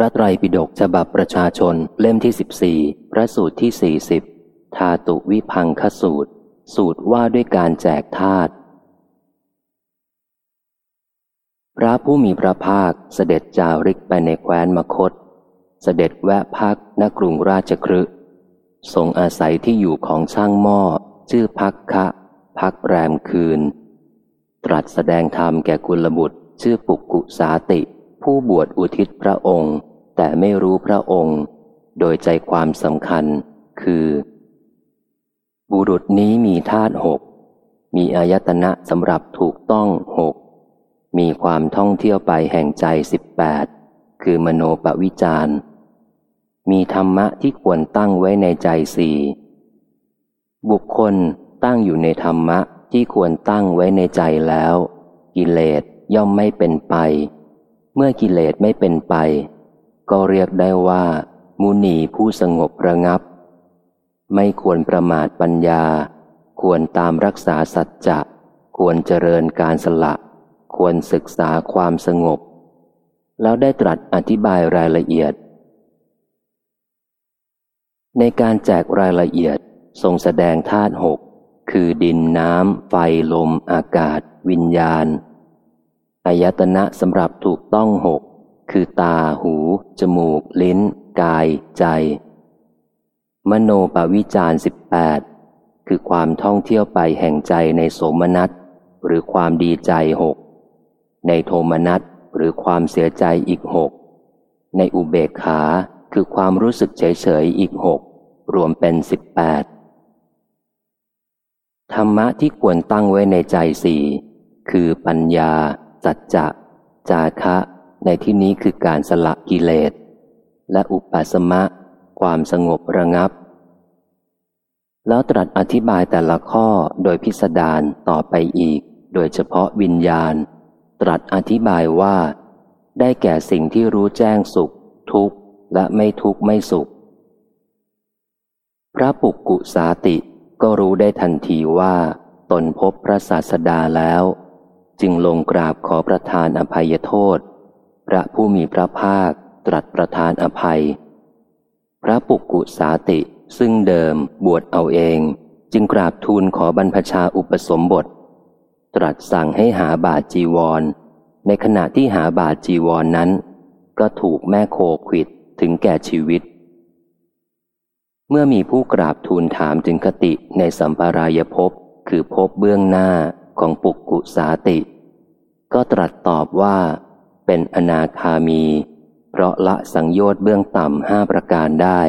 ระไตรปิฎกฉบับประชาชนเล่มที่สิบสี่พระสูตรที่สี่สิบทาตุวิพังคสูตร สูตรว่าด้วยการแจกทาตุพระผู้มีพระภาคเสด็จจาริกไปในแคว้นมคต เสด็จแวะพักณกรุงราชครึทรงอาศัยที่อยู่ของช่างหม้อ ชื่อพักคะ พักแรมคืน ตรัสแสดงธรรมแก่กุลบุตร ชื่อปุกกุสาติ ผู้บวชอุทิศพระองค์ แต่ไม่รู้พระองค์ โดยใจความสำคัญ คือ บุรุษนี้มีธาตุหก มีอายตนะสำหรับถูกต้องหก มีความท่องเที่ยวไปแห่งใจสิบแปดคือมโนปวิจารมีธรรมะที่ควรตั้งไว้ในใจสี่บุคคลตั้งอยู่ในธรรมะที่ควรตั้งไว้ในใจแล้ว กิเลสย่อมไม่เป็นไป เมื่อกิเลสไม่เป็นไป ก็เรียกได้ว่า มุนีผู้สงบระงับ ไม่ควรประมาทปัญญา ควรตามรักษาสัจจะควรเจริญการสละ ควรศึกษาความสงบ แล้วได้ตรัสอธิบายรายละเอียด ในการแจกรายละเอียดทรงแสดงธาตุหกคือดินน้ำ ไฟลม อากาศ วิญญาณอายตนะสำหรับถูกต้องหก คือตา หู จมูก ลิ้น กาย ใจ มโนปวิจารสิบแปดคือความท่องเที่ยวไปแห่งใจในโสมนัสหรือความดีใจหก ในโทมนัสหรือความเสียใจอีกหก ในอุเบกขาคือความรู้สึกเฉยเฉยอีกหก รวมเป็นสิบแปดธรรมะที่ควรตั้งไว้ในใจสี่คือปัญญา สัจจะ จาคะ ในที่นี้คือการสละกิเลส และอุปสมะ ความสงบระงับ แล้วตรัสอธิบายแต่ละข้อโดยพิสดารต่อไปอีก โดยเฉพาะวิญญาณ ตรัสอธิบายว่า ได้แก่สิ่งที่รู้แจ้งสุข ทุกข์ และไม่ทุกข์ไม่สุข พระปุกกุสาติก็รู้ได้ทันทีว่า ตนพบพระศาสดาแล้ว จึงลงกราบขอประทานอภัยโทษ พระผู้มีพระภาคตรัสประทานอภัย พระปุกกุสาติซึ่งเดิมบวชเอาเอง จึงกราบทูลขอบรรพชาอุปสมบท ตรัสสั่งให้หาบาจีวร ในขณะที่หาบาจีวรนนั้น ก็ถูกแม่โคขิดถึงแก่ชีวิต เมื่อมีผู้กราบทูลถามถึงคติในสัมปรายภพคือภพเบื้องหน้าของปุกกุสาติ ก็ตรัสตอบว่า เป็นอนาคามี เพราะละสังโยชน์เบื้องต่ำห้าประการได้